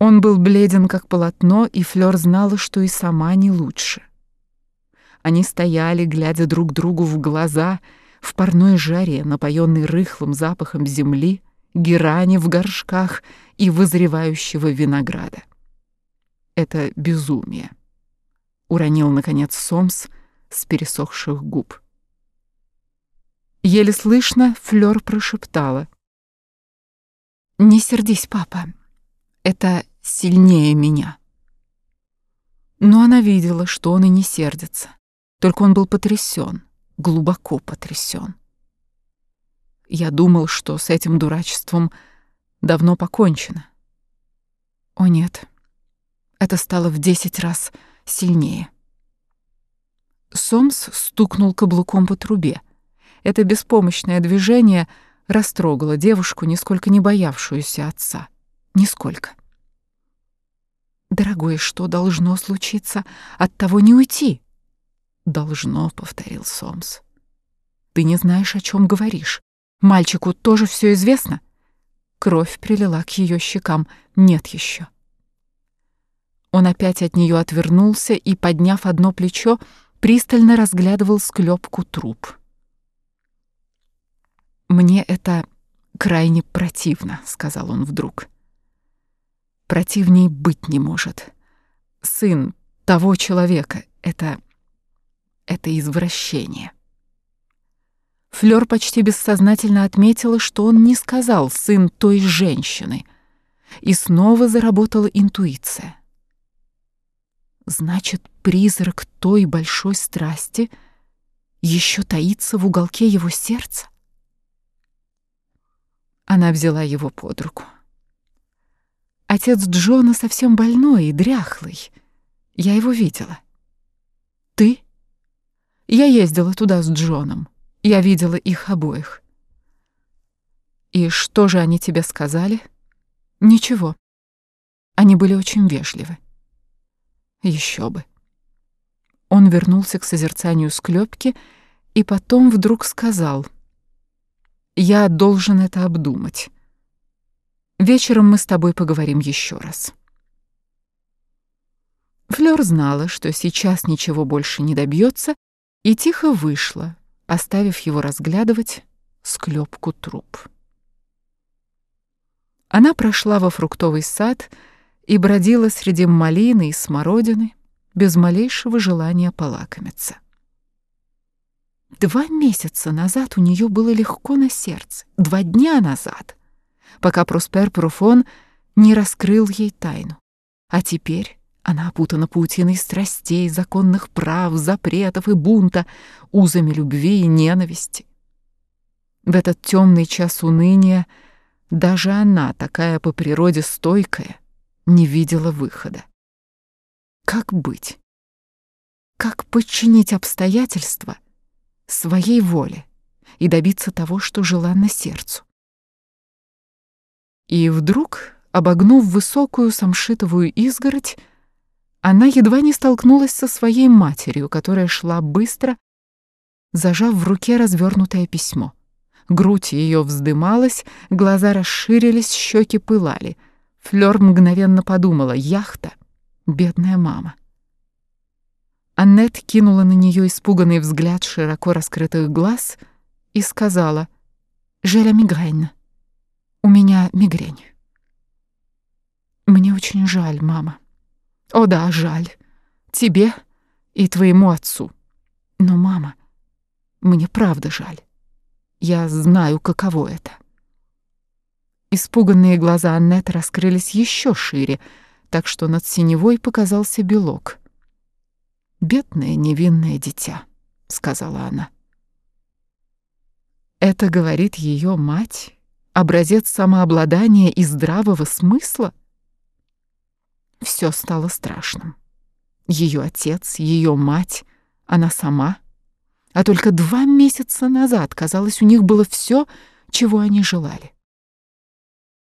Он был бледен, как полотно, и Флёр знала, что и сама не лучше. Они стояли, глядя друг другу в глаза, в парной жаре, напоенной рыхлым запахом земли, герани в горшках и вызревающего винограда. Это безумие. Уронил, наконец, Сомс с пересохших губ. Еле слышно Флёр прошептала. «Не сердись, папа. Это сильнее меня». Но она видела, что он и не сердится. Только он был потрясен, глубоко потрясен. Я думал, что с этим дурачеством давно покончено. О нет, это стало в десять раз сильнее. Сомс стукнул каблуком по трубе. Это беспомощное движение растрогало девушку, нисколько не боявшуюся отца. Нисколько. «Дорогой, что должно случиться? От того не уйти!» «Должно», — повторил Сомс. «Ты не знаешь, о чем говоришь. Мальчику тоже все известно?» Кровь прилила к ее щекам. «Нет еще». Он опять от нее отвернулся и, подняв одно плечо, пристально разглядывал склепку труп. «Мне это крайне противно», — сказал он вдруг. «Противней быть не может. Сын того человека — это... это извращение». Флёр почти бессознательно отметила, что он не сказал «сын той женщины», и снова заработала интуиция. Значит, призрак той большой страсти еще таится в уголке его сердца? Она взяла его под руку. Отец Джона совсем больной и дряхлый. Я его видела. Ты? Я ездила туда с Джоном. Я видела их обоих. И что же они тебе сказали? Ничего. Они были очень вежливы. Еще бы. Он вернулся к созерцанию склепки и потом вдруг сказал — я должен это обдумать. Вечером мы с тобой поговорим еще раз. Флёр знала, что сейчас ничего больше не добьется, и тихо вышла, оставив его разглядывать склепку труп. Она прошла во фруктовый сад и бродила среди малины и смородины без малейшего желания полакомиться. Два месяца назад у нее было легко на сердце, два дня назад, пока Проспер Пруфон не раскрыл ей тайну. А теперь она опутана паутиной страстей, законных прав, запретов и бунта, узами любви и ненависти. В этот темный час уныния даже она, такая по природе стойкая, не видела выхода. Как быть? Как подчинить обстоятельства — своей воле и добиться того, что желанно сердцу. И вдруг, обогнув высокую самшитовую изгородь, она едва не столкнулась со своей матерью, которая шла быстро, зажав в руке развернутое письмо. Грудь ее вздымалась, глаза расширились, щеки пылали. Флёр мгновенно подумала: яхта, бедная мама. Аннет кинула на нее испуганный взгляд широко раскрытых глаз и сказала «Желя мигрень. У меня мигрень». «Мне очень жаль, мама». «О да, жаль. Тебе и твоему отцу. Но, мама, мне правда жаль. Я знаю, каково это». Испуганные глаза Аннет раскрылись еще шире, так что над синевой показался белок. «Бедное невинное дитя», — сказала она. Это говорит ее мать, образец самообладания и здравого смысла? Все стало страшным. Ее отец, ее мать, она сама. А только два месяца назад, казалось, у них было все, чего они желали.